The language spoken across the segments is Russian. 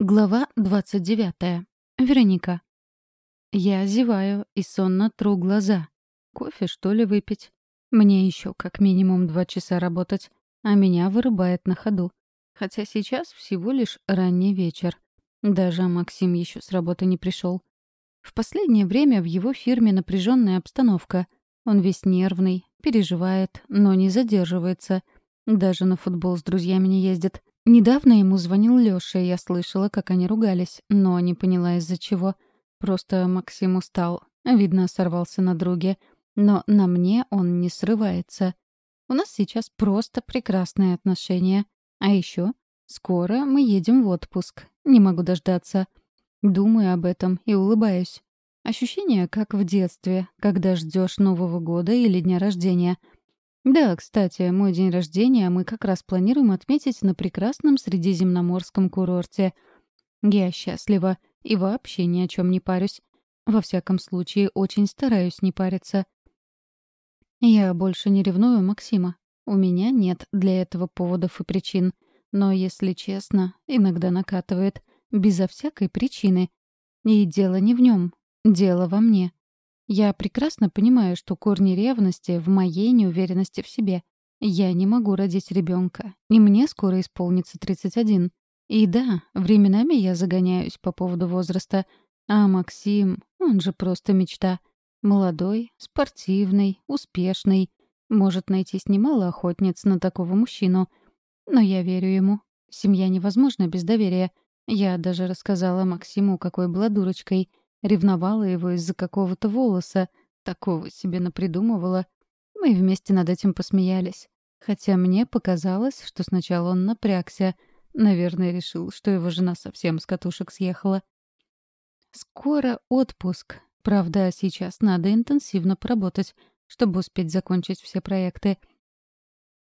Глава 29. Вероника. Я зеваю и сонно тру глаза. Кофе, что ли, выпить? Мне еще как минимум два часа работать, а меня вырубает на ходу. Хотя сейчас всего лишь ранний вечер. Даже Максим еще с работы не пришел. В последнее время в его фирме напряженная обстановка. Он весь нервный, переживает, но не задерживается. Даже на футбол с друзьями не ездит. Недавно ему звонил Лёша, и я слышала, как они ругались, но не поняла из-за чего. Просто Максим устал. Видно, сорвался на друге. Но на мне он не срывается. У нас сейчас просто прекрасные отношения. А еще скоро мы едем в отпуск. Не могу дождаться. Думаю об этом и улыбаюсь. Ощущение, как в детстве, когда ждешь Нового года или дня рождения — да, кстати, мой день рождения мы как раз планируем отметить на прекрасном средиземноморском курорте. Я счастлива и вообще ни о чем не парюсь. Во всяком случае, очень стараюсь не париться. Я больше не ревную Максима. У меня нет для этого поводов и причин. Но, если честно, иногда накатывает. Безо всякой причины. И дело не в нем. Дело во мне. Я прекрасно понимаю, что корни ревности в моей неуверенности в себе. Я не могу родить ребенка, и мне скоро исполнится 31. И да, временами я загоняюсь по поводу возраста. А Максим, он же просто мечта. Молодой, спортивный, успешный. Может найтись немало охотниц на такого мужчину. Но я верю ему. Семья невозможна без доверия. Я даже рассказала Максиму, какой была дурочкой. Ревновала его из-за какого-то волоса. Такого себе напридумывала. Мы вместе над этим посмеялись. Хотя мне показалось, что сначала он напрягся. Наверное, решил, что его жена совсем с катушек съехала. Скоро отпуск. Правда, сейчас надо интенсивно поработать, чтобы успеть закончить все проекты.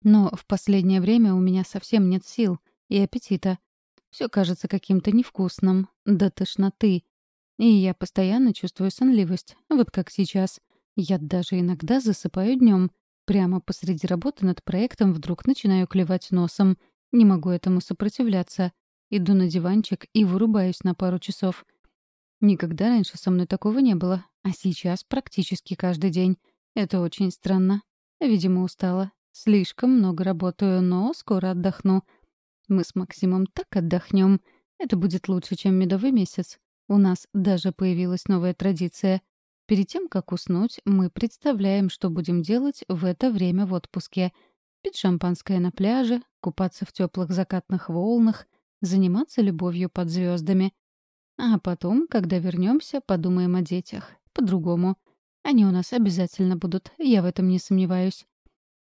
Но в последнее время у меня совсем нет сил и аппетита. Все кажется каким-то невкусным, до тошноты. И я постоянно чувствую сонливость, вот как сейчас. Я даже иногда засыпаю днем. Прямо посреди работы над проектом вдруг начинаю клевать носом. Не могу этому сопротивляться. Иду на диванчик и вырубаюсь на пару часов. Никогда раньше со мной такого не было, а сейчас практически каждый день. Это очень странно. Видимо, устала. Слишком много работаю, но скоро отдохну. Мы с Максимом так отдохнем. Это будет лучше, чем медовый месяц. У нас даже появилась новая традиция. Перед тем, как уснуть, мы представляем, что будем делать в это время в отпуске. Пить шампанское на пляже, купаться в теплых закатных волнах, заниматься любовью под звездами. А потом, когда вернемся, подумаем о детях. По-другому. Они у нас обязательно будут, я в этом не сомневаюсь.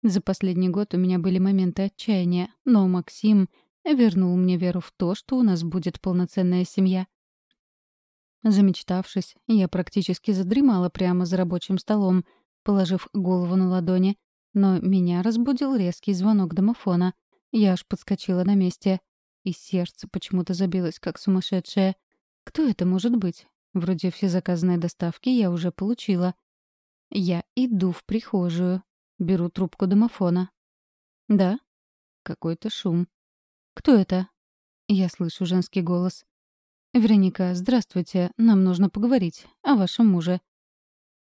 За последний год у меня были моменты отчаяния, но Максим вернул мне веру в то, что у нас будет полноценная семья. Замечтавшись, я практически задремала прямо за рабочим столом, положив голову на ладони. Но меня разбудил резкий звонок домофона. Я аж подскочила на месте. И сердце почему-то забилось, как сумасшедшее. Кто это может быть? Вроде все заказанные доставки я уже получила. Я иду в прихожую. Беру трубку домофона. «Да?» Какой-то шум. «Кто это?» Я слышу женский голос. «Вероника, здравствуйте. Нам нужно поговорить о вашем муже».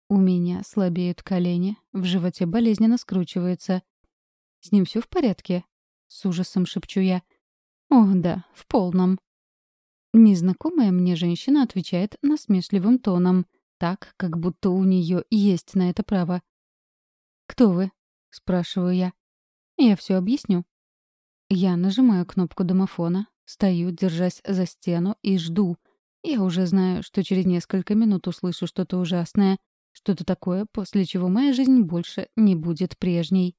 У меня слабеют колени, в животе болезненно скручивается. «С ним все в порядке?» — с ужасом шепчу я. «О, да, в полном». Незнакомая мне женщина отвечает насмешливым тоном, так, как будто у нее есть на это право. «Кто вы?» — спрашиваю я. «Я все объясню». Я нажимаю кнопку домофона, Стою, держась за стену, и жду. Я уже знаю, что через несколько минут услышу что-то ужасное, что-то такое, после чего моя жизнь больше не будет прежней.